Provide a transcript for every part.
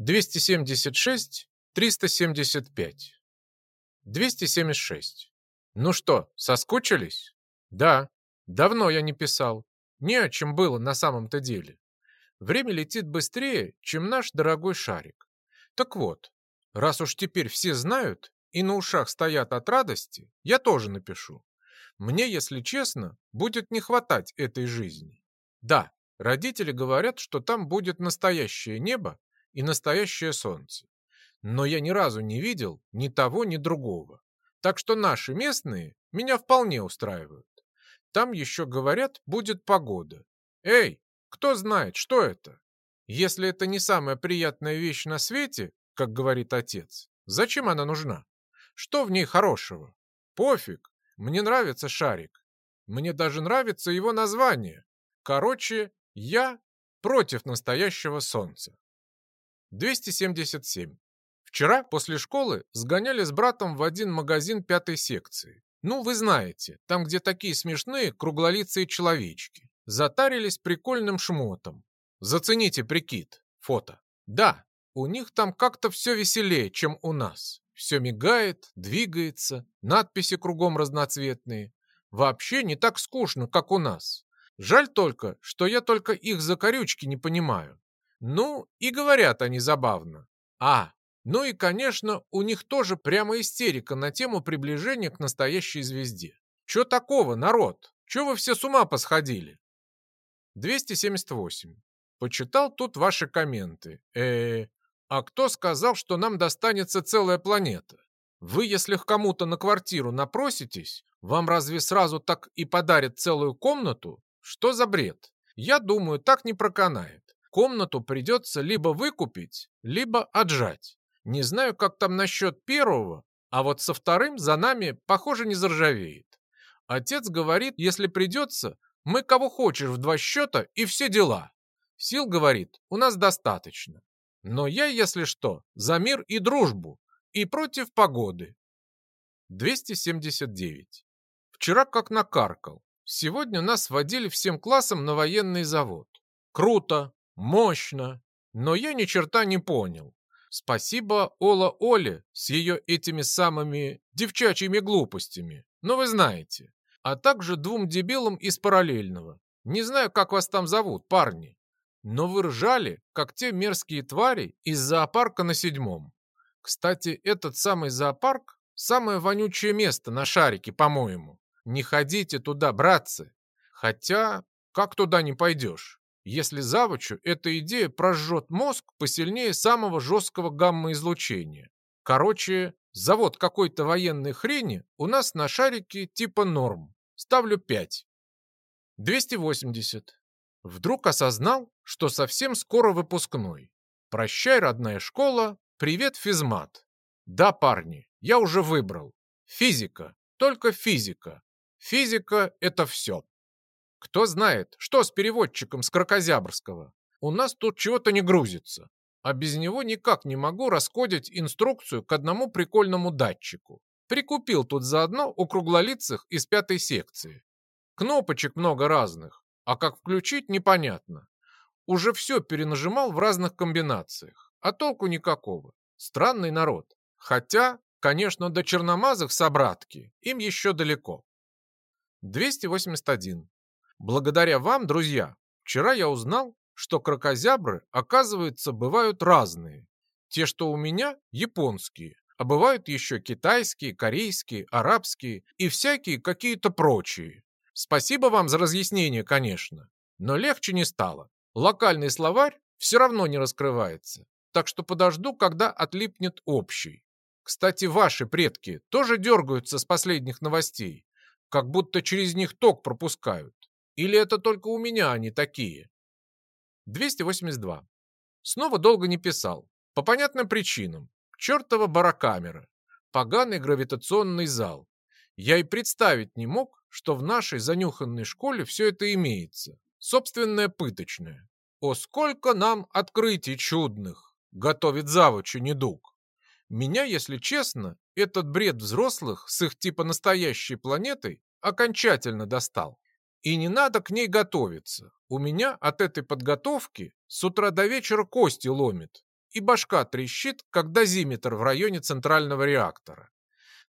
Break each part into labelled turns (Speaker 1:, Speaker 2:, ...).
Speaker 1: 276, 375. 276. Ну что, соскучились? Да, давно я не писал. Не о чем было на самом-то деле. Время летит быстрее, чем наш дорогой шарик. Так вот, раз уж теперь все знают и на ушах стоят от радости, я тоже напишу. Мне, если честно, будет не хватать этой жизни. Да, родители говорят, что там будет настоящее небо и настоящее солнце. Но я ни разу не видел ни того, ни другого. Так что наши местные меня вполне устраивают. Там еще, говорят, будет погода. Эй, кто знает, что это? Если это не самая приятная вещь на свете, как говорит отец, зачем она нужна? Что в ней хорошего? Пофиг, мне нравится шарик. Мне даже нравится его название. Короче, я против настоящего солнца. 277. Вчера после школы сгоняли с братом в один магазин пятой секции. Ну, вы знаете, там, где такие смешные круглолицые человечки. Затарились прикольным шмотом. Зацените прикид. Фото. Да, у них там как-то все веселее, чем у нас. Все мигает, двигается, надписи кругом разноцветные. Вообще не так скучно, как у нас. Жаль только, что я только их закорючки не понимаю. Ну, и говорят они забавно. А, ну и, конечно, у них тоже прямо истерика на тему приближения к настоящей звезде. Че такого, народ? Че вы все с ума посходили? 278. Почитал тут ваши комменты. Э, -э а кто сказал, что нам достанется целая планета? Вы, если к кому-то на квартиру напроситесь, вам разве сразу так и подарят целую комнату? Что за бред? Я думаю, так не проканает. Комнату придется либо выкупить, либо отжать. Не знаю, как там насчет первого, а вот со вторым за нами, похоже, не заржавеет. Отец говорит, если придется, мы кого хочешь в два счета и все дела. Сил, говорит, у нас достаточно. Но я, если что, за мир и дружбу, и против погоды. 279. Вчера как накаркал. Сегодня нас водили всем классом на военный завод. Круто, мощно, но я ни черта не понял. Спасибо Ола Оле с ее этими самыми девчачьими глупостями. Но вы знаете. А также двум дебилам из параллельного. Не знаю, как вас там зовут, парни. Но вы ржали, как те мерзкие твари из зоопарка на седьмом. Кстати, этот самый зоопарк – самое вонючее место на шарике, по-моему. Не ходите туда, братцы. Хотя, как туда не пойдешь, если завучу эта идея прожжет мозг посильнее самого жесткого гамма-излучения. Короче, завод какой-то военной хрени у нас на шарике типа норм. Ставлю 5. 280. Вдруг осознал, что совсем скоро выпускной. Прощай, родная школа, привет, физмат. Да, парни, я уже выбрал. Физика, только физика. Физика — это все. Кто знает, что с переводчиком с кракозябрского? У нас тут чего-то не грузится. А без него никак не могу раскодить инструкцию к одному прикольному датчику. Прикупил тут заодно у круглолицых из пятой секции. Кнопочек много разных, а как включить непонятно. Уже все перенажимал в разных комбинациях, а толку никакого. Странный народ. Хотя, конечно, до черномазых собратки им еще далеко. 281. Благодаря вам, друзья, вчера я узнал, что крокозябры, оказывается, бывают разные. Те, что у меня, японские, а бывают еще китайские, корейские, арабские и всякие какие-то прочие. Спасибо вам за разъяснение, конечно, но легче не стало. Локальный словарь все равно не раскрывается, так что подожду, когда отлипнет общий. Кстати, ваши предки тоже дергаются с последних новостей как будто через них ток пропускают. Или это только у меня они такие? 282. Снова долго не писал. По понятным причинам. Чертова барокамера. Поганый гравитационный зал. Я и представить не мог, что в нашей занюханной школе все это имеется. Собственное пыточное. О, сколько нам открытий чудных! Готовит завучу недуг. Меня, если честно, этот бред взрослых с их типа настоящей планетой окончательно достал. И не надо к ней готовиться. У меня от этой подготовки с утра до вечера кости ломит. и башка трещит, как дозиметр в районе центрального реактора.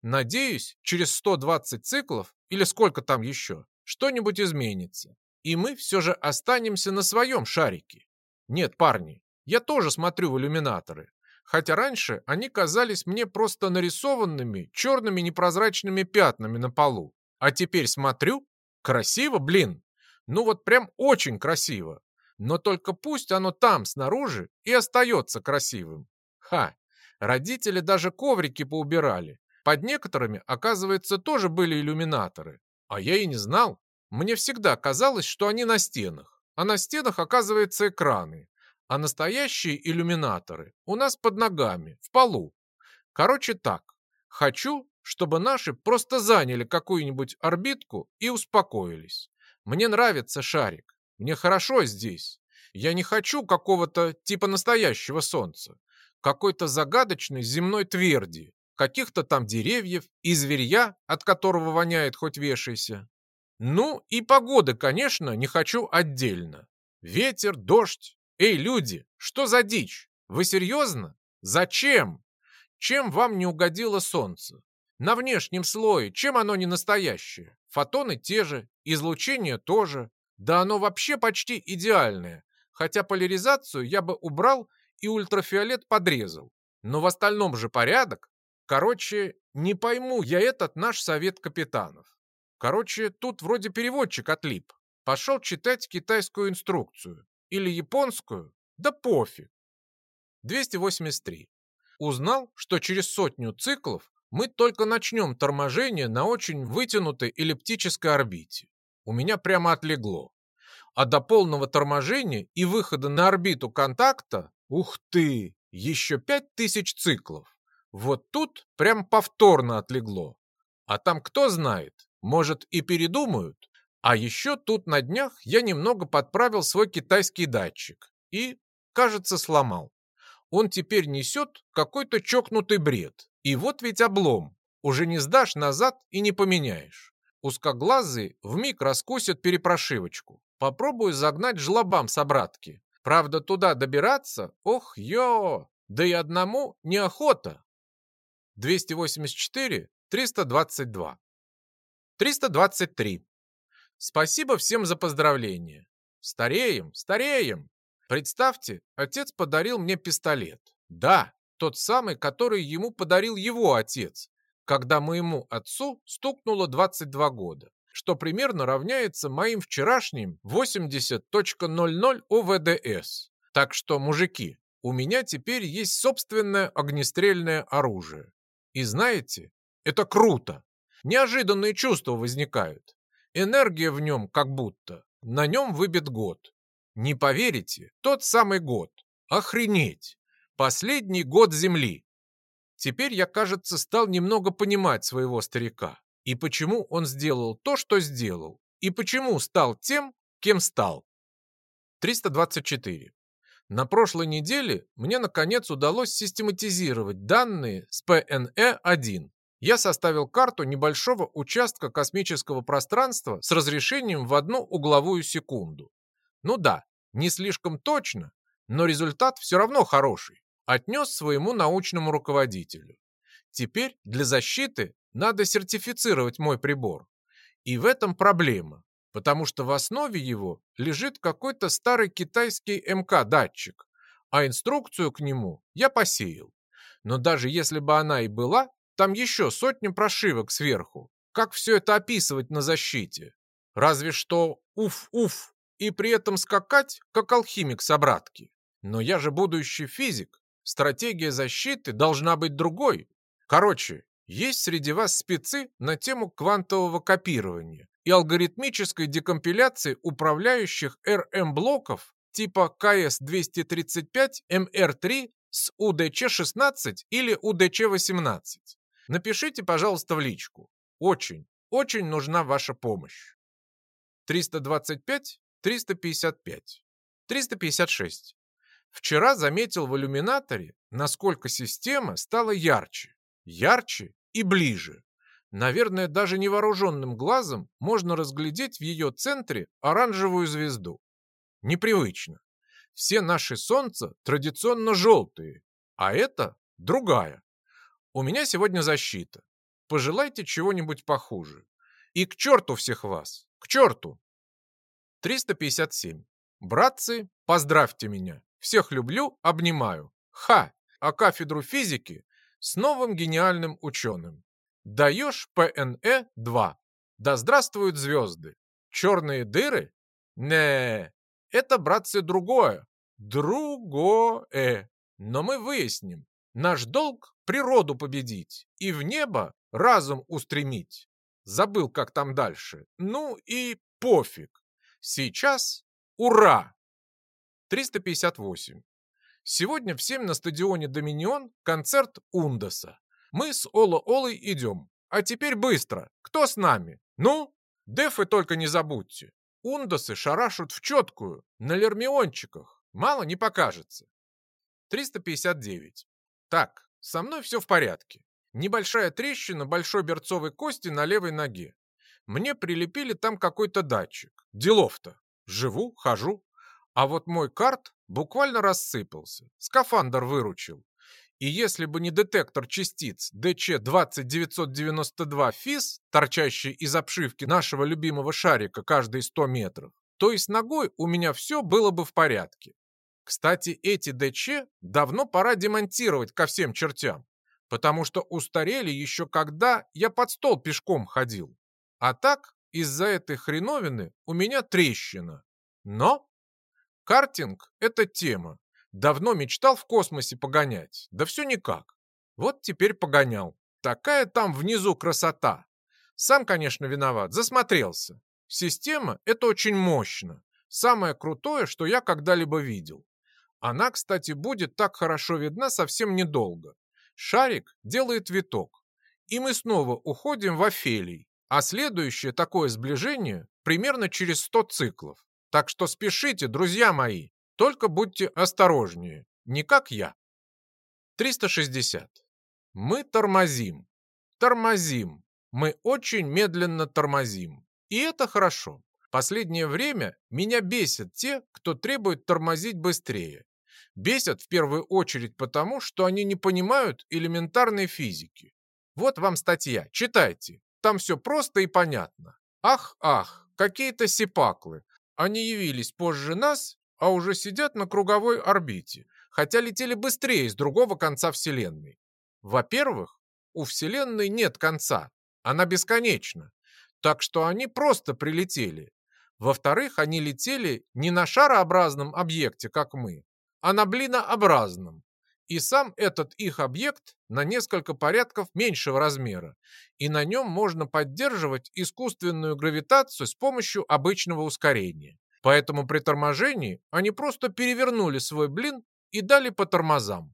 Speaker 1: Надеюсь, через 120 циклов, или сколько там еще, что-нибудь изменится, и мы все же останемся на своем шарике. Нет, парни, я тоже смотрю в иллюминаторы, хотя раньше они казались мне просто нарисованными черными непрозрачными пятнами на полу. А теперь смотрю, красиво, блин, ну вот прям очень красиво. Но только пусть оно там, снаружи, и остается красивым. Ха, родители даже коврики поубирали. Под некоторыми, оказывается, тоже были иллюминаторы. А я и не знал. Мне всегда казалось, что они на стенах. А на стенах, оказывается, экраны. А настоящие иллюминаторы у нас под ногами, в полу. Короче так, хочу, чтобы наши просто заняли какую-нибудь орбитку и успокоились. Мне нравится шарик, мне хорошо здесь. Я не хочу какого-то типа настоящего солнца, какой-то загадочной земной тверди, каких-то там деревьев и зверья, от которого воняет хоть вешайся. Ну и погоды, конечно, не хочу отдельно. Ветер, дождь, «Эй, люди, что за дичь? Вы серьезно? Зачем? Чем вам не угодило солнце? На внешнем слое, чем оно не настоящее? Фотоны те же, излучение тоже. Да оно вообще почти идеальное, хотя поляризацию я бы убрал и ультрафиолет подрезал. Но в остальном же порядок. Короче, не пойму я этот наш совет капитанов. Короче, тут вроде переводчик отлип. Пошел читать китайскую инструкцию. Или японскую? Да пофиг. 283. Узнал, что через сотню циклов мы только начнем торможение на очень вытянутой эллиптической орбите. У меня прямо отлегло. А до полного торможения и выхода на орбиту контакта, ух ты, еще 5000 циклов. Вот тут прям повторно отлегло. А там кто знает, может и передумают. А еще тут на днях я немного подправил свой китайский датчик и, кажется, сломал. Он теперь несет какой-то чокнутый бред. И вот ведь облом. Уже не сдашь назад и не поменяешь. Узкоглазые вмиг раскусят перепрошивочку. Попробую загнать жлобам с обратки. Правда, туда добираться, ох, ё, да и одному неохота. 284, 322. 323. Спасибо всем за поздравления. Стареем, стареем. Представьте, отец подарил мне пистолет. Да, тот самый, который ему подарил его отец, когда моему отцу стукнуло 22 года, что примерно равняется моим вчерашним 80.00 ОВДС. Так что, мужики, у меня теперь есть собственное огнестрельное оружие. И знаете, это круто. Неожиданные чувства возникают. Энергия в нем как будто. На нем выбит год. Не поверите, тот самый год. Охренеть! Последний год Земли. Теперь я, кажется, стал немного понимать своего старика. И почему он сделал то, что сделал. И почему стал тем, кем стал. 324. На прошлой неделе мне, наконец, удалось систематизировать данные с ПНЭ-1 я составил карту небольшого участка космического пространства с разрешением в одну угловую секунду. Ну да, не слишком точно, но результат все равно хороший. Отнес своему научному руководителю. Теперь для защиты надо сертифицировать мой прибор. И в этом проблема, потому что в основе его лежит какой-то старый китайский МК-датчик, а инструкцию к нему я посеял. Но даже если бы она и была, там еще сотни прошивок сверху. Как все это описывать на защите? Разве что уф-уф, и при этом скакать, как алхимик с обратки. Но я же будущий физик. Стратегия защиты должна быть другой. Короче, есть среди вас спецы на тему квантового копирования и алгоритмической декомпиляции управляющих РМ-блоков типа КС-235МР3 с УДЧ-16 или УДЧ-18. Напишите, пожалуйста, в личку. Очень, очень нужна ваша помощь. 325, 355, 356. Вчера заметил в иллюминаторе, насколько система стала ярче, ярче и ближе. Наверное, даже невооруженным глазом можно разглядеть в ее центре оранжевую звезду. Непривычно. Все наши солнца традиционно желтые, а это другая. У меня сегодня защита. Пожелайте чего-нибудь похуже. И к черту всех вас! К черту! 357. Братцы, поздравьте меня. Всех люблю, обнимаю. Ха! А кафедру физики с новым гениальным ученым. Даешь ПНЭ-2. Да здравствуют звезды. Черные дыры? Не, это, братцы, другое. Другое. Но мы выясним. Наш долг — природу победить и в небо разум устремить. Забыл, как там дальше. Ну и пофиг. Сейчас ура! 358. Сегодня в 7 на стадионе «Доминион» концерт Ундаса. Мы с Ола-Олой идем. А теперь быстро. Кто с нами? Ну? Дефы только не забудьте. Ундасы шарашут в четкую, на лермиончиках. Мало не покажется. 359. Так, со мной все в порядке. Небольшая трещина большой берцовой кости на левой ноге. Мне прилепили там какой-то датчик. Делов-то. Живу, хожу. А вот мой карт буквально рассыпался. Скафандр выручил. И если бы не детектор частиц DC-20992 ФИС, торчащий из обшивки нашего любимого шарика каждые 100 метров, то и с ногой у меня все было бы в порядке. Кстати, эти ДЧ давно пора демонтировать ко всем чертям, потому что устарели еще когда я под стол пешком ходил. А так, из-за этой хреновины у меня трещина. Но картинг – это тема. Давно мечтал в космосе погонять, да все никак. Вот теперь погонял. Такая там внизу красота. Сам, конечно, виноват, засмотрелся. Система – это очень мощно. Самое крутое, что я когда-либо видел. Она, кстати, будет так хорошо видна совсем недолго. Шарик делает виток. И мы снова уходим в Офелий. А следующее такое сближение примерно через 100 циклов. Так что спешите, друзья мои. Только будьте осторожнее, не как я. 360. Мы тормозим. Тормозим. Мы очень медленно тормозим. И это хорошо. Последнее время меня бесят те, кто требует тормозить быстрее. Бесят в первую очередь потому, что они не понимают элементарной физики. Вот вам статья, читайте. Там все просто и понятно. Ах, ах, какие-то сипаклы. Они явились позже нас а уже сидят на круговой орбите, хотя летели быстрее с другого конца Вселенной. Во-первых, у Вселенной нет конца, она бесконечна, так что они просто прилетели. Во-вторых, они летели не на шарообразном объекте, как мы, а на блинообразном. И сам этот их объект на несколько порядков меньшего размера, и на нем можно поддерживать искусственную гравитацию с помощью обычного ускорения. Поэтому при торможении они просто перевернули свой блин и дали по тормозам.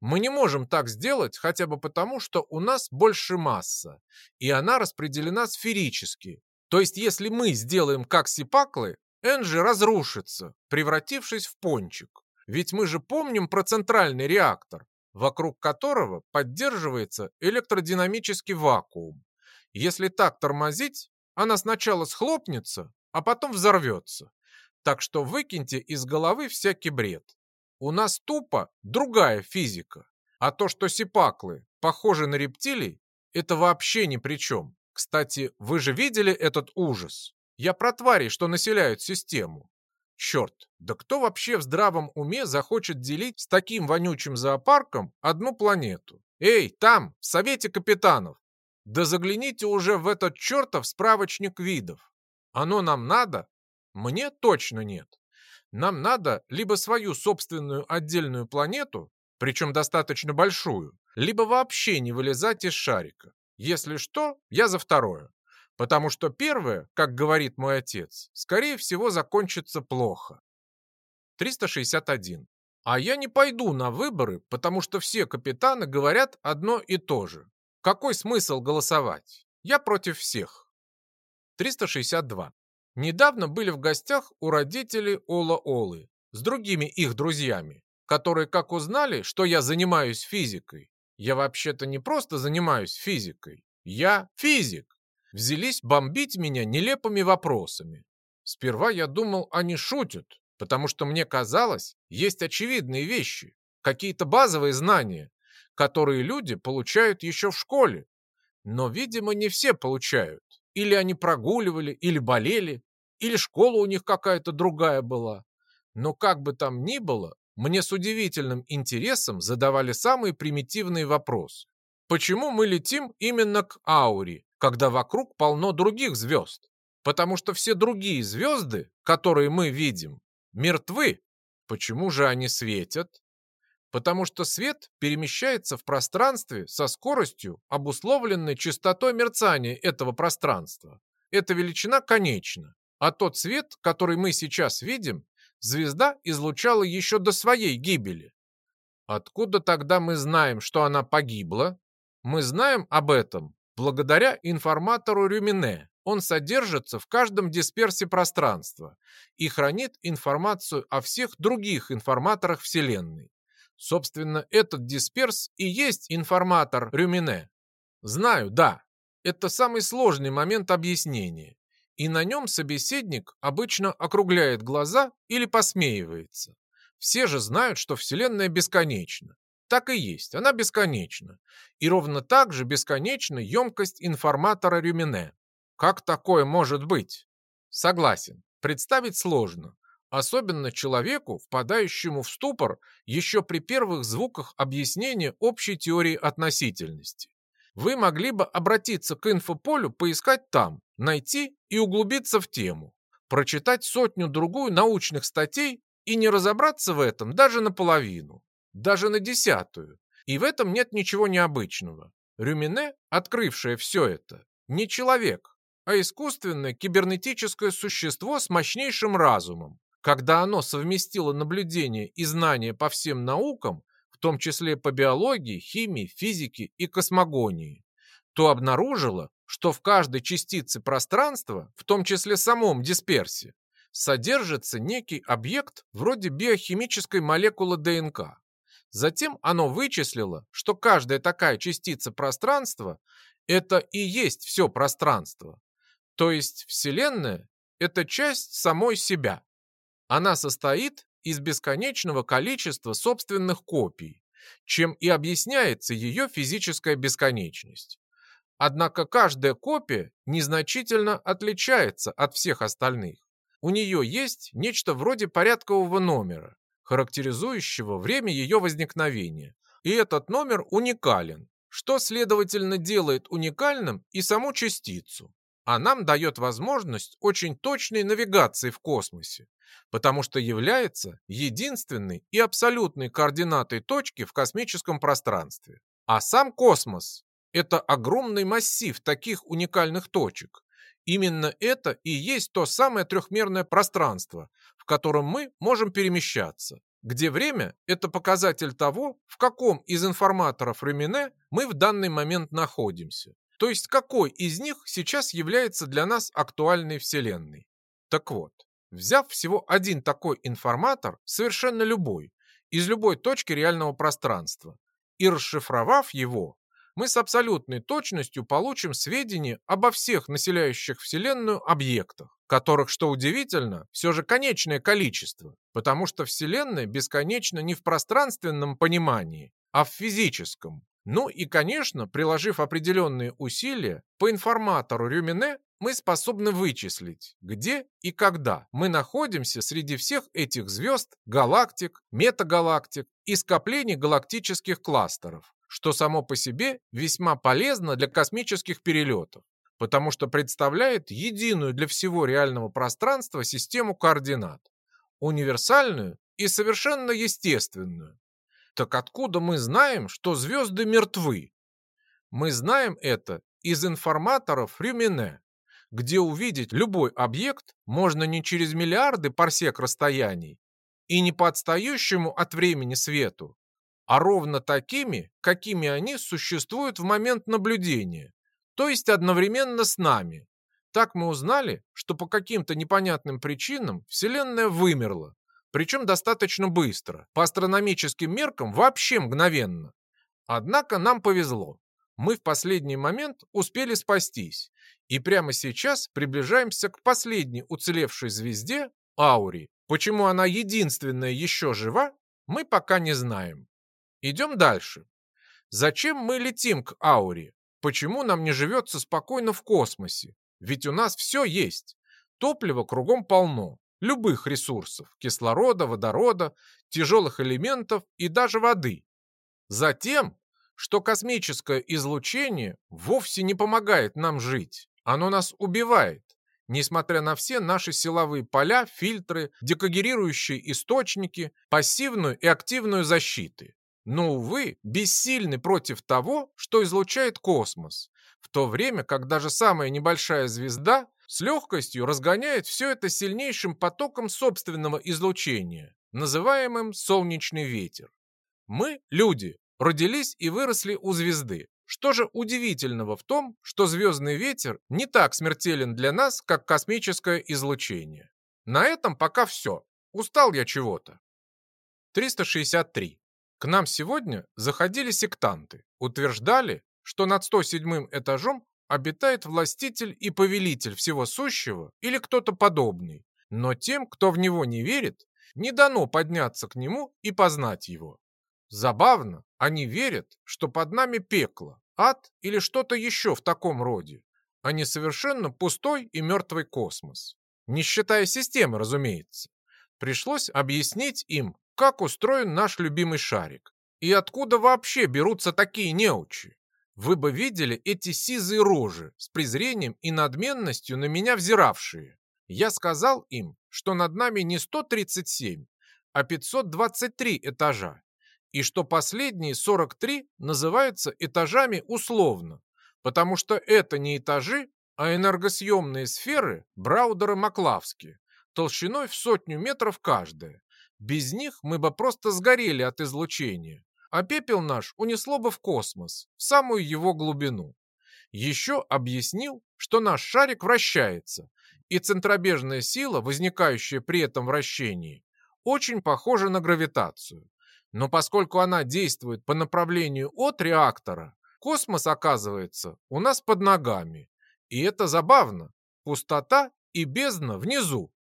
Speaker 1: Мы не можем так сделать хотя бы потому, что у нас больше масса, и она распределена сферически. То есть если мы сделаем как сипаклы, Энджи разрушится, превратившись в пончик. Ведь мы же помним про центральный реактор, вокруг которого поддерживается электродинамический вакуум. Если так тормозить, она сначала схлопнется, а потом взорвется. Так что выкиньте из головы всякий бред. У нас тупо другая физика. А то, что сипаклы похожи на рептилий, это вообще ни при чем. Кстати, вы же видели этот ужас? Я про твари, что населяют систему. Черт, да кто вообще в здравом уме захочет делить с таким вонючим зоопарком одну планету? Эй, там, в Совете Капитанов! Да загляните уже в этот чертов справочник видов. Оно нам надо? Мне точно нет. Нам надо либо свою собственную отдельную планету, причем достаточно большую, либо вообще не вылезать из шарика. Если что, я за второе. Потому что первое, как говорит мой отец, скорее всего закончится плохо. 361. А я не пойду на выборы, потому что все капитаны говорят одно и то же. Какой смысл голосовать? Я против всех. 362. Недавно были в гостях у родителей Ола-Олы с другими их друзьями, которые, как узнали, что я занимаюсь физикой, я вообще-то не просто занимаюсь физикой, я физик, взялись бомбить меня нелепыми вопросами. Сперва я думал, они шутят, потому что мне казалось, есть очевидные вещи, какие-то базовые знания, которые люди получают еще в школе. Но, видимо, не все получают. Или они прогуливали, или болели, или школа у них какая-то другая была. Но как бы там ни было, мне с удивительным интересом задавали самые примитивные вопросы. Почему мы летим именно к Ауре, когда вокруг полно других звезд? Потому что все другие звезды, которые мы видим, мертвы. Почему же они светят? Потому что свет перемещается в пространстве со скоростью, обусловленной частотой мерцания этого пространства. Эта величина конечна. А тот свет, который мы сейчас видим, звезда излучала еще до своей гибели. Откуда тогда мы знаем, что она погибла? Мы знаем об этом благодаря информатору Рюмине. Он содержится в каждом дисперсе пространства и хранит информацию о всех других информаторах Вселенной. Собственно, этот дисперс и есть информатор Рюмине. Знаю, да. Это самый сложный момент объяснения и на нем собеседник обычно округляет глаза или посмеивается. Все же знают, что Вселенная бесконечна. Так и есть, она бесконечна. И ровно так же бесконечна емкость информатора Рюмине. Как такое может быть? Согласен, представить сложно. Особенно человеку, впадающему в ступор еще при первых звуках объяснения общей теории относительности вы могли бы обратиться к инфополю, поискать там, найти и углубиться в тему, прочитать сотню-другую научных статей и не разобраться в этом даже наполовину, даже на десятую. И в этом нет ничего необычного. Рюмине, открывшее все это, не человек, а искусственное кибернетическое существо с мощнейшим разумом. Когда оно совместило наблюдение и знания по всем наукам, в том числе по биологии, химии, физике и космогонии, то обнаружила, что в каждой частице пространства, в том числе самом дисперсе, содержится некий объект вроде биохимической молекулы ДНК. Затем оно вычислило, что каждая такая частица пространства – это и есть все пространство. То есть Вселенная – это часть самой себя. Она состоит из бесконечного количества собственных копий, чем и объясняется ее физическая бесконечность. Однако каждая копия незначительно отличается от всех остальных. У нее есть нечто вроде порядкового номера, характеризующего время ее возникновения. И этот номер уникален, что, следовательно, делает уникальным и саму частицу а нам дает возможность очень точной навигации в космосе, потому что является единственной и абсолютной координатой точки в космическом пространстве. А сам космос – это огромный массив таких уникальных точек. Именно это и есть то самое трехмерное пространство, в котором мы можем перемещаться, где время – это показатель того, в каком из информаторов Ремине мы в данный момент находимся. То есть какой из них сейчас является для нас актуальной Вселенной? Так вот, взяв всего один такой информатор, совершенно любой, из любой точки реального пространства, и расшифровав его, мы с абсолютной точностью получим сведения обо всех населяющих Вселенную объектах, которых, что удивительно, все же конечное количество, потому что Вселенная бесконечна не в пространственном понимании, а в физическом. Ну и, конечно, приложив определенные усилия, по информатору Рюмине мы способны вычислить, где и когда мы находимся среди всех этих звезд, галактик, метагалактик и скоплений галактических кластеров, что само по себе весьма полезно для космических перелетов, потому что представляет единую для всего реального пространства систему координат, универсальную и совершенно естественную, так откуда мы знаем, что звезды мертвы? Мы знаем это из информаторов Рюмине, где увидеть любой объект можно не через миллиарды парсек расстояний и не по отстающему от времени свету, а ровно такими, какими они существуют в момент наблюдения, то есть одновременно с нами. Так мы узнали, что по каким-то непонятным причинам Вселенная вымерла, причем достаточно быстро, по астрономическим меркам вообще мгновенно. Однако нам повезло. Мы в последний момент успели спастись, и прямо сейчас приближаемся к последней уцелевшей звезде Аури, Почему она единственная еще жива, мы пока не знаем. Идем дальше. Зачем мы летим к Ауре? Почему нам не живется спокойно в космосе? Ведь у нас все есть. Топлива кругом полно. Любых ресурсов. Кислорода, водорода, тяжелых элементов и даже воды. Затем, что космическое излучение вовсе не помогает нам жить. Оно нас убивает несмотря на все наши силовые поля, фильтры, декогерирующие источники, пассивную и активную защиты. Но, увы, бессильны против того, что излучает космос, в то время как даже самая небольшая звезда с легкостью разгоняет все это сильнейшим потоком собственного излучения, называемым солнечный ветер. Мы, люди, родились и выросли у звезды, что же удивительного в том, что звездный ветер не так смертелен для нас, как космическое излучение? На этом пока все. Устал я чего-то. 363. К нам сегодня заходили сектанты. Утверждали, что над 107 этажом обитает властитель и повелитель всего сущего или кто-то подобный. Но тем, кто в него не верит, не дано подняться к нему и познать его. Забавно, они верят, что под нами пекло, ад или что-то еще в таком роде, а не совершенно пустой и мертвый космос. Не считая системы, разумеется. Пришлось объяснить им, как устроен наш любимый шарик и откуда вообще берутся такие неучи. Вы бы видели эти сизые рожи с презрением и надменностью на меня взиравшие. Я сказал им, что над нами не 137, а 523 этажа, и что последние 43 называются этажами условно, потому что это не этажи, а энергосъемные сферы Браудера-Маклавски, толщиной в сотню метров каждая. Без них мы бы просто сгорели от излучения, а пепел наш унесло бы в космос, в самую его глубину. Еще объяснил, что наш шарик вращается, и центробежная сила, возникающая при этом вращении, очень похожа на гравитацию. Но поскольку она действует по направлению от реактора, космос оказывается у нас под ногами. И это забавно. Пустота и бездна внизу.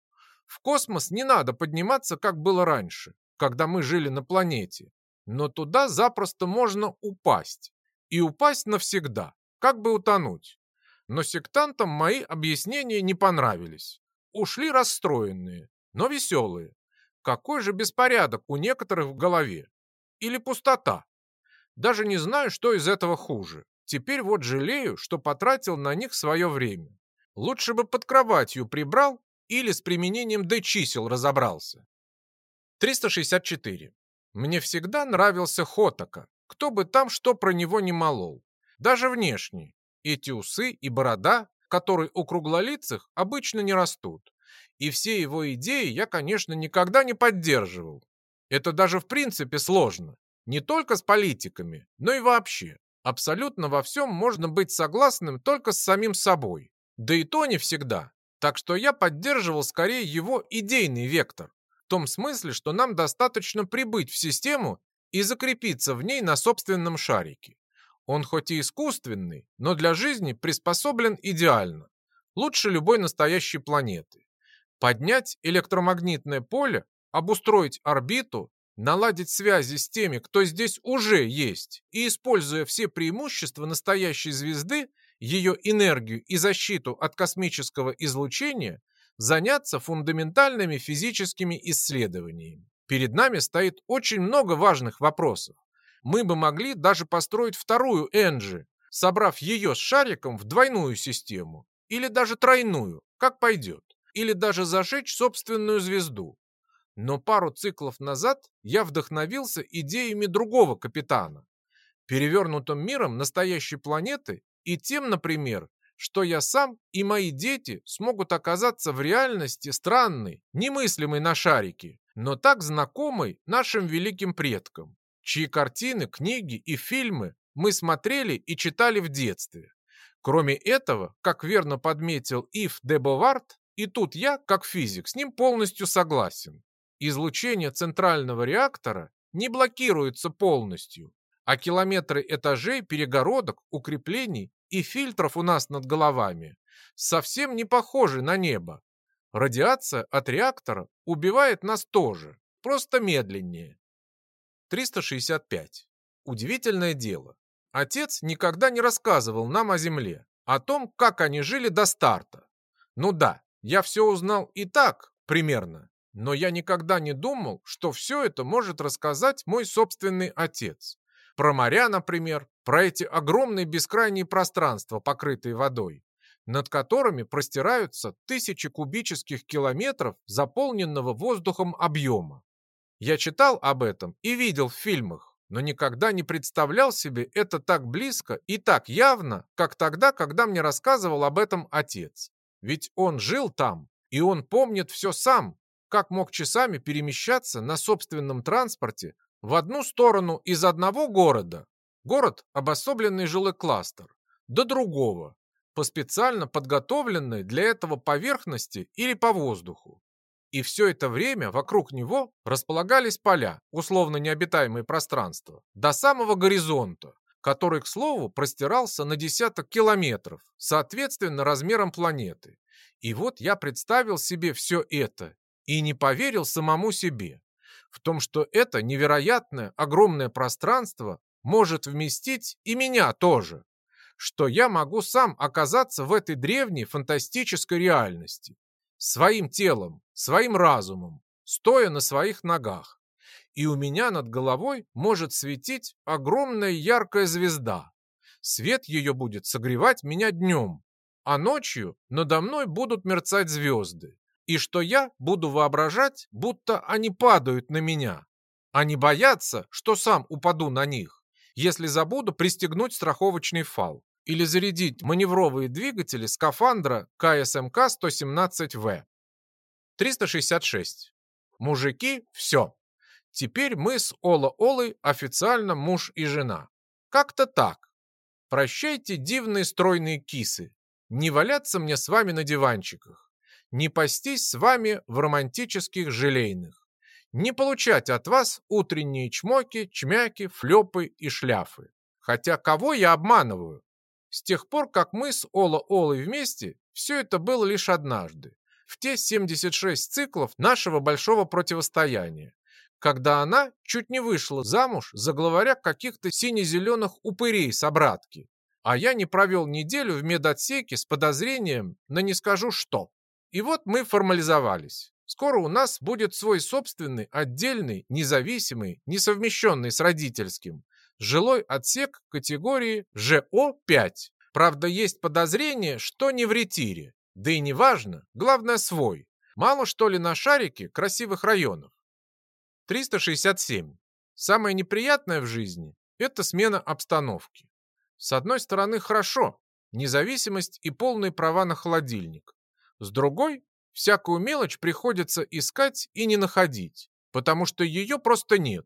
Speaker 1: В космос не надо подниматься, как было раньше, когда мы жили на планете. Но туда запросто можно упасть. И упасть навсегда, как бы утонуть. Но сектантам мои объяснения не понравились. Ушли расстроенные, но веселые. Какой же беспорядок у некоторых в голове? Или пустота? Даже не знаю, что из этого хуже. Теперь вот жалею, что потратил на них свое время. Лучше бы под кроватью прибрал или с применением d-чисел разобрался. 364. Мне всегда нравился Хотака, кто бы там что про него не молол. Даже внешне. Эти усы и борода, которые у круглолицых обычно не растут. И все его идеи я, конечно, никогда не поддерживал. Это даже в принципе сложно. Не только с политиками, но и вообще. Абсолютно во всем можно быть согласным только с самим собой. Да и то не всегда. Так что я поддерживал скорее его идейный вектор. В том смысле, что нам достаточно прибыть в систему и закрепиться в ней на собственном шарике. Он хоть и искусственный, но для жизни приспособлен идеально. Лучше любой настоящей планеты поднять электромагнитное поле, обустроить орбиту, наладить связи с теми, кто здесь уже есть, и, используя все преимущества настоящей звезды, ее энергию и защиту от космического излучения, заняться фундаментальными физическими исследованиями. Перед нами стоит очень много важных вопросов. Мы бы могли даже построить вторую Энджи, собрав ее с шариком в двойную систему, или даже тройную, как пойдет или даже зажечь собственную звезду. Но пару циклов назад я вдохновился идеями другого капитана, перевернутым миром настоящей планеты и тем, например, что я сам и мои дети смогут оказаться в реальности странной, немыслимой на шарике, но так знакомой нашим великим предкам, чьи картины, книги и фильмы мы смотрели и читали в детстве. Кроме этого, как верно подметил Ив де Бовард, и тут я, как физик, с ним полностью согласен. Излучение центрального реактора не блокируется полностью, а километры этажей, перегородок, укреплений и фильтров у нас над головами совсем не похожи на небо. Радиация от реактора убивает нас тоже, просто медленнее. 365. Удивительное дело. Отец никогда не рассказывал нам о Земле, о том, как они жили до старта. Ну да, я все узнал и так, примерно, но я никогда не думал, что все это может рассказать мой собственный отец. Про моря, например, про эти огромные бескрайние пространства, покрытые водой, над которыми простираются тысячи кубических километров заполненного воздухом объема. Я читал об этом и видел в фильмах, но никогда не представлял себе это так близко и так явно, как тогда, когда мне рассказывал об этом отец. Ведь он жил там, и он помнит все сам, как мог часами перемещаться на собственном транспорте в одну сторону из одного города, город – обособленный жилой кластер, до другого, по специально подготовленной для этого поверхности или по воздуху. И все это время вокруг него располагались поля, условно необитаемые пространства, до самого горизонта, который, к слову, простирался на десяток километров, соответственно размерам планеты. И вот я представил себе все это и не поверил самому себе в том, что это невероятное огромное пространство может вместить и меня тоже, что я могу сам оказаться в этой древней фантастической реальности, своим телом, своим разумом, стоя на своих ногах. И у меня над головой может светить огромная яркая звезда. Свет ее будет согревать меня днем, а ночью надо мной будут мерцать звезды. И что я буду воображать, будто они падают на меня, не бояться, что сам упаду на них, если забуду пристегнуть страховочный фал или зарядить маневровые двигатели скафандра КСМК-117В. 366. Мужики, все. Теперь мы с Ола-Олой официально муж и жена. Как-то так. Прощайте, дивные стройные кисы. Не валяться мне с вами на диванчиках. Не пастись с вами в романтических желейных. Не получать от вас утренние чмоки, чмяки, флепы и шляфы. Хотя кого я обманываю? С тех пор, как мы с Ола-Олой вместе, все это было лишь однажды, в те 76 циклов нашего большого противостояния, когда она чуть не вышла замуж за главаря каких-то сине-зеленых упырей-собратки, а я не провел неделю в медотсеке с подозрением на не скажу что. И вот мы формализовались. Скоро у нас будет свой собственный, отдельный, независимый, несовмещенный с родительским, жилой отсек категории ЖО-5. Правда, есть подозрение, что не в ретире. Да и не важно, главное свой. Мало что ли на шарике красивых районов. 367. Самое неприятное в жизни – это смена обстановки. С одной стороны, хорошо, независимость и полные права на холодильник. С другой, всякую мелочь приходится искать и не находить, потому что ее просто нет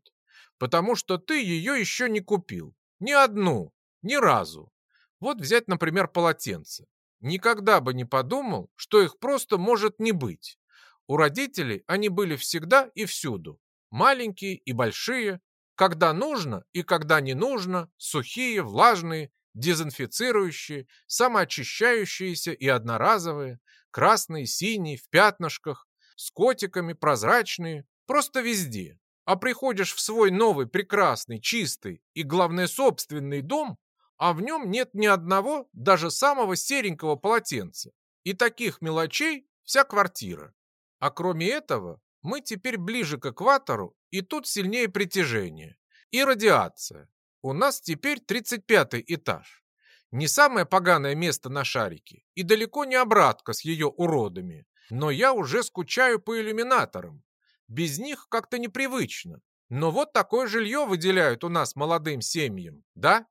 Speaker 1: потому что ты ее еще не купил. Ни одну, ни разу. Вот взять, например, полотенце. Никогда бы не подумал, что их просто может не быть. У родителей они были всегда и всюду. Маленькие и большие, когда нужно и когда не нужно, сухие, влажные, дезинфицирующие, самоочищающиеся и одноразовые, красные, синие, в пятнышках, с котиками, прозрачные, просто везде а приходишь в свой новый, прекрасный, чистый и, главное, собственный дом, а в нем нет ни одного, даже самого серенького полотенца. И таких мелочей вся квартира. А кроме этого, мы теперь ближе к экватору, и тут сильнее притяжение. И радиация. У нас теперь 35 этаж. Не самое поганое место на шарике, и далеко не обратка с ее уродами. Но я уже скучаю по иллюминаторам, без них как-то непривычно. Но вот такое жилье выделяют у нас молодым семьям, да?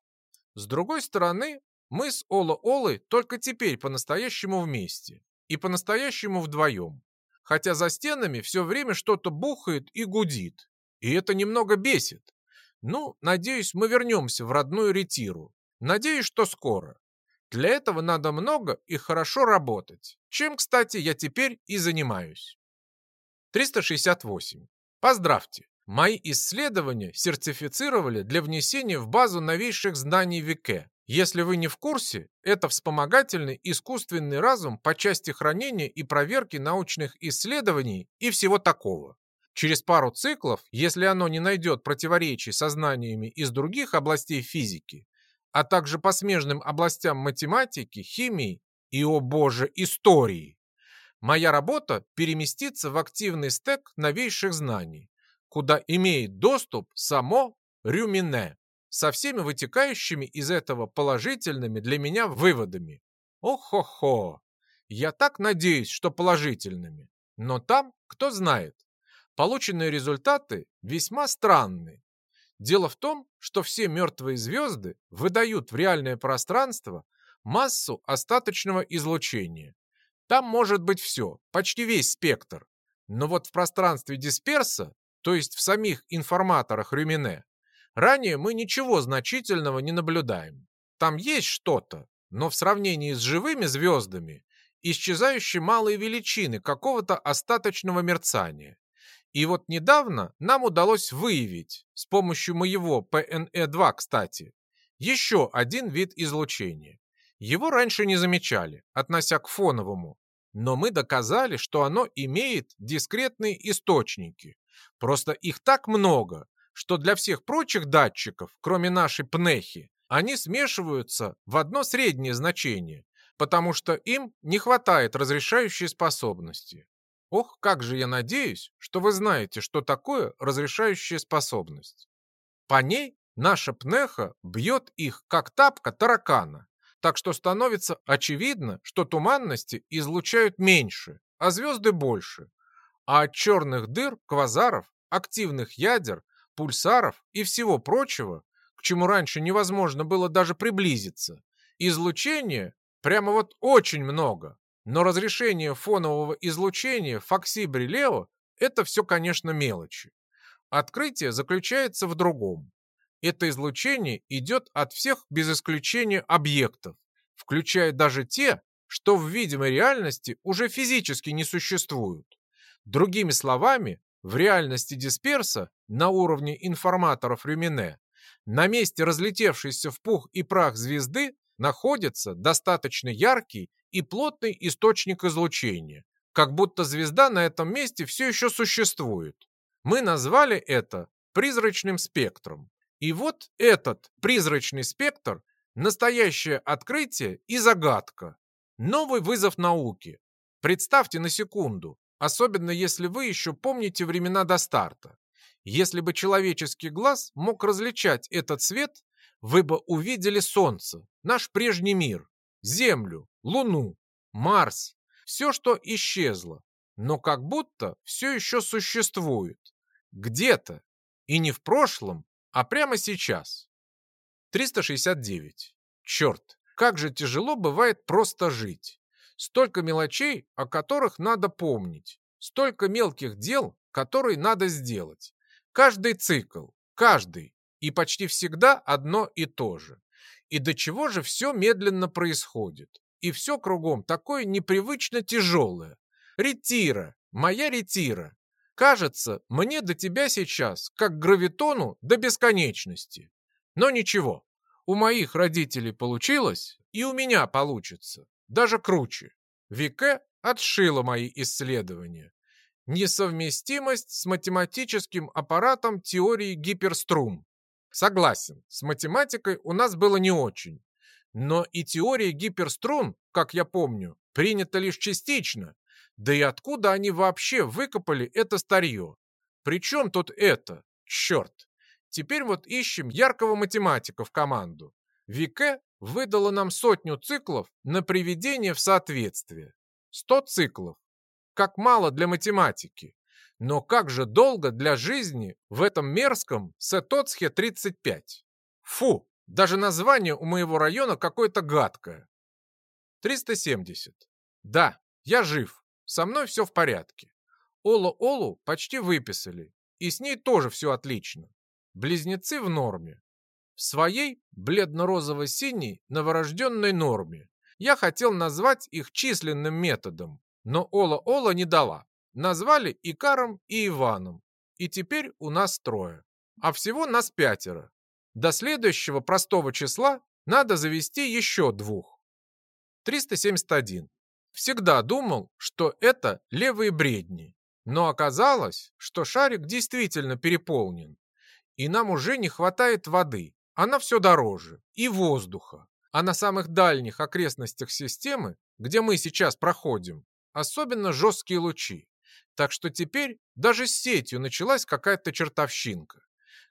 Speaker 1: С другой стороны, мы с Ола-Олой только теперь по-настоящему вместе. И по-настоящему вдвоем. Хотя за стенами все время что-то бухает и гудит. И это немного бесит. Ну, надеюсь, мы вернемся в родную ретиру. Надеюсь, что скоро. Для этого надо много и хорошо работать. Чем, кстати, я теперь и занимаюсь. 368. Поздравьте! Мои исследования сертифицировали для внесения в базу новейших знаний ВИКе. Если вы не в курсе, это вспомогательный искусственный разум по части хранения и проверки научных исследований и всего такого. Через пару циклов, если оно не найдет противоречий со знаниями из других областей физики, а также по смежным областям математики, химии и, о боже, истории, моя работа переместится в активный стек новейших знаний, куда имеет доступ само Рюмине со всеми вытекающими из этого положительными для меня выводами. Ох-хо-хо! Я так надеюсь, что положительными. Но там, кто знает, полученные результаты весьма странны. Дело в том, что все мертвые звезды выдают в реальное пространство массу остаточного излучения. Там может быть все, почти весь спектр. Но вот в пространстве дисперса, то есть в самих информаторах Рюмине, ранее мы ничего значительного не наблюдаем. Там есть что-то, но в сравнении с живыми звездами исчезающие малые величины какого-то остаточного мерцания. И вот недавно нам удалось выявить, с помощью моего ПНЭ-2, кстати, еще один вид излучения. Его раньше не замечали, относя к фоновому, но мы доказали, что оно имеет дискретные источники. Просто их так много, что для всех прочих датчиков, кроме нашей ПНЕХи, они смешиваются в одно среднее значение, потому что им не хватает разрешающей способности. Ох, как же я надеюсь, что вы знаете, что такое разрешающая способность. По ней наша пнеха бьет их, как тапка таракана, так что становится очевидно, что туманности излучают меньше, а звезды больше. А от черных дыр, квазаров, активных ядер, пульсаров и всего прочего, к чему раньше невозможно было даже приблизиться, излучения прямо вот очень много. Но разрешение фонового излучения Фокси-Брилео – это все, конечно, мелочи. Открытие заключается в другом. Это излучение идет от всех без исключения объектов, включая даже те, что в видимой реальности уже физически не существуют. Другими словами, в реальности дисперса на уровне информаторов Рюмине на месте разлетевшейся в пух и прах звезды находится достаточно яркий и плотный источник излучения, как будто звезда на этом месте все еще существует. Мы назвали это призрачным спектром. И вот этот призрачный спектр – настоящее открытие и загадка. Новый вызов науки. Представьте на секунду, особенно если вы еще помните времена до старта. Если бы человеческий глаз мог различать этот цвет, вы бы увидели Солнце, наш прежний мир, Землю, Луну, Марс, все, что исчезло, но как будто все еще существует. Где-то. И не в прошлом, а прямо сейчас. 369. Черт, как же тяжело бывает просто жить. Столько мелочей, о которых надо помнить. Столько мелких дел, которые надо сделать. Каждый цикл, каждый. И почти всегда одно и то же. И до чего же все медленно происходит? И все кругом такое непривычно тяжелое. Ретира, моя ретира. Кажется, мне до тебя сейчас, как гравитону, до бесконечности. Но ничего, у моих родителей получилось, и у меня получится. Даже круче. Вике отшила мои исследования. Несовместимость с математическим аппаратом теории гиперструн. Согласен, с математикой у нас было не очень. Но и теория гиперструн, как я помню, принята лишь частично. Да и откуда они вообще выкопали это старье? Причем тут это? Черт! Теперь вот ищем яркого математика в команду. Вике выдала нам сотню циклов на приведение в соответствие. Сто циклов. Как мало для математики. Но как же долго для жизни в этом мерзком Сетоцхе-35? Фу, даже название у моего района какое-то гадкое. 370. Да, я жив. Со мной все в порядке. Олу-Олу почти выписали. И с ней тоже все отлично. Близнецы в норме. В своей бледно-розово-синей новорожденной норме. Я хотел назвать их численным методом, но Ола-Ола не дала. Назвали Икаром и Иваном. И теперь у нас трое. А всего нас пятеро. До следующего простого числа Надо завести еще двух. 371. Всегда думал, что это левые бредни. Но оказалось, что шарик действительно переполнен. И нам уже не хватает воды. Она все дороже. И воздуха. А на самых дальних окрестностях системы, где мы сейчас проходим, особенно жесткие лучи. Так что теперь даже с сетью началась какая-то чертовщинка.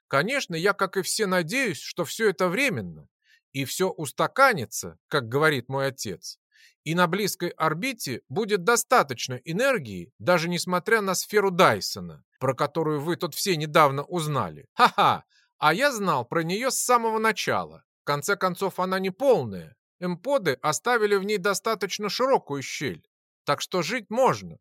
Speaker 1: Конечно, я, как и все, надеюсь, что все это временно, и все устаканится, как говорит мой отец. И на близкой орбите будет достаточно энергии, даже несмотря на сферу Дайсона, про которую вы тут все недавно узнали. Ха-ха! А я знал про нее с самого начала. В конце концов, она не полная. Эмподы оставили в ней достаточно широкую щель. Так что жить можно.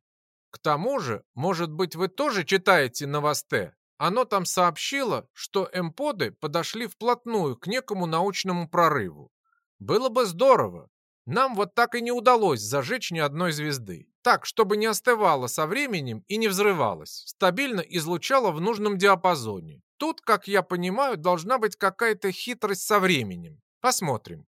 Speaker 1: К тому же, может быть, вы тоже читаете новосте? Оно там сообщило, что эмподы подошли вплотную к некому научному прорыву. Было бы здорово. Нам вот так и не удалось зажечь ни одной звезды. Так, чтобы не остывало со временем и не взрывалось, стабильно излучало в нужном диапазоне. Тут, как я понимаю, должна быть какая-то хитрость со временем. Посмотрим.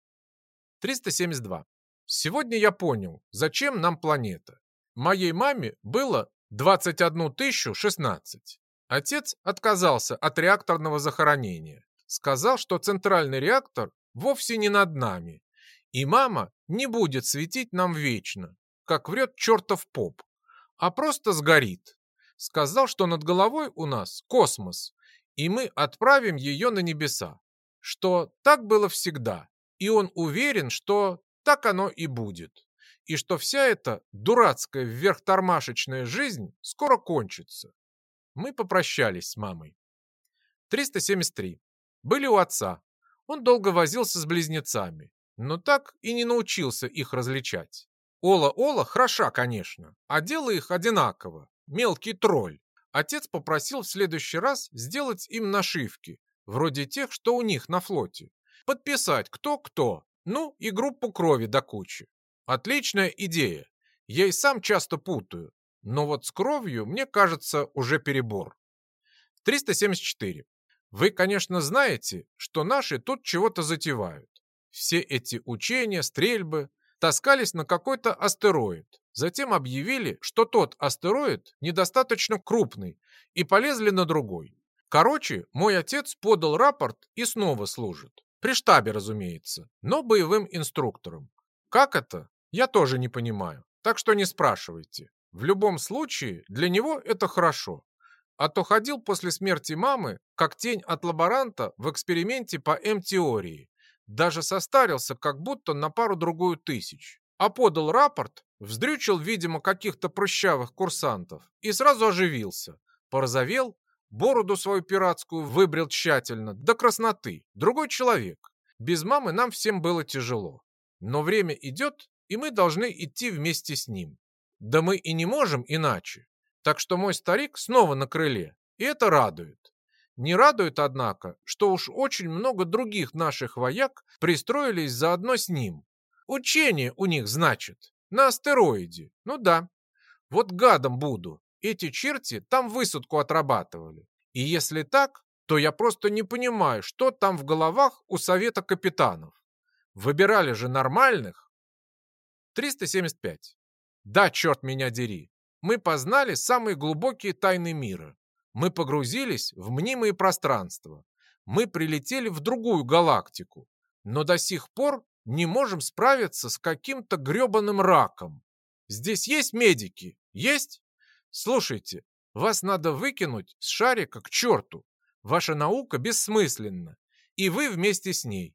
Speaker 1: 372. Сегодня я понял, зачем нам планета. Моей маме было 21 тысячу 16. Отец отказался от реакторного захоронения. Сказал, что центральный реактор вовсе не над нами. И мама не будет светить нам вечно, как врет чертов поп, а просто сгорит. Сказал, что над головой у нас космос, и мы отправим ее на небеса. Что так было всегда, и он уверен, что так оно и будет. И что вся эта дурацкая вверхтормашечная жизнь скоро кончится. Мы попрощались с мамой. 373. Были у отца. Он долго возился с близнецами, но так и не научился их различать. Ола-Ола хороша, конечно, а дело их одинаково. Мелкий тролль. Отец попросил в следующий раз сделать им нашивки, вроде тех, что у них на флоте. Подписать кто-кто, ну и группу крови до кучи. Отличная идея. Я и сам часто путаю, но вот с кровью, мне кажется, уже перебор. 374. Вы, конечно, знаете, что наши тут чего-то затевают. Все эти учения, стрельбы таскались на какой-то астероид, Затем объявили, что тот астероид недостаточно крупный, и полезли на другой. Короче, мой отец подал рапорт и снова служит. При штабе, разумеется, но боевым инструктором. Как это? Я тоже не понимаю, так что не спрашивайте. В любом случае, для него это хорошо. А то ходил после смерти мамы, как тень от лаборанта в эксперименте по М-теории. Даже состарился как будто на пару-другую тысяч. А подал рапорт Вздрючил, видимо, каких-то прыщавых курсантов и сразу оживился. Порозовел, бороду свою пиратскую выбрил тщательно, до красноты. Другой человек. Без мамы нам всем было тяжело. Но время идет, и мы должны идти вместе с ним. Да мы и не можем иначе. Так что мой старик снова на крыле, и это радует. Не радует, однако, что уж очень много других наших вояк пристроились заодно с ним. Учение у них, значит. На астероиде. Ну да. Вот гадом буду. Эти черти там высадку отрабатывали. И если так, то я просто не понимаю, что там в головах у совета капитанов. Выбирали же нормальных. 375. Да, черт меня дери. Мы познали самые глубокие тайны мира. Мы погрузились в мнимые пространства. Мы прилетели в другую галактику. Но до сих пор не можем справиться с каким-то гребаным раком. Здесь есть медики? Есть? Слушайте, вас надо выкинуть с шарика к черту. Ваша наука бессмысленна, и вы вместе с ней.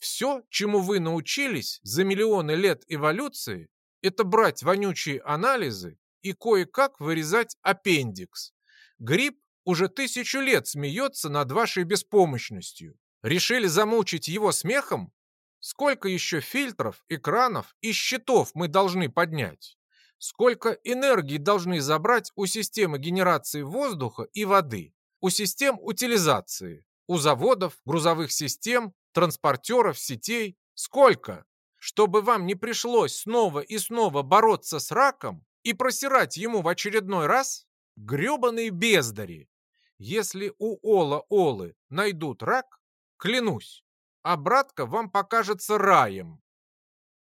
Speaker 1: Все, чему вы научились за миллионы лет эволюции, это брать вонючие анализы и кое-как вырезать аппендикс. Гриб уже тысячу лет смеется над вашей беспомощностью. Решили замучить его смехом? Сколько еще фильтров, экранов и щитов мы должны поднять? Сколько энергии должны забрать у системы генерации воздуха и воды, у систем утилизации, у заводов, грузовых систем, транспортеров, сетей? Сколько? Чтобы вам не пришлось снова и снова бороться с раком и просирать ему в очередной раз? Гребаные бездари! Если у Ола-Олы найдут рак, клянусь, обратка вам покажется раем.